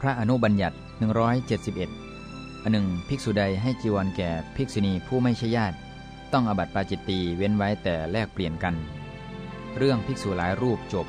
พระอนุบัญญัติ 171อันหนึ่งภิกษุใดให้จีวรแก่ภิกษุณีผู้ไม่ใช่ญาติ ต้องอบัติปาจิตตีเว้นไว้แต่แลกเปลี่ยนกัน เรื่องภิกษุหลายรูปจบ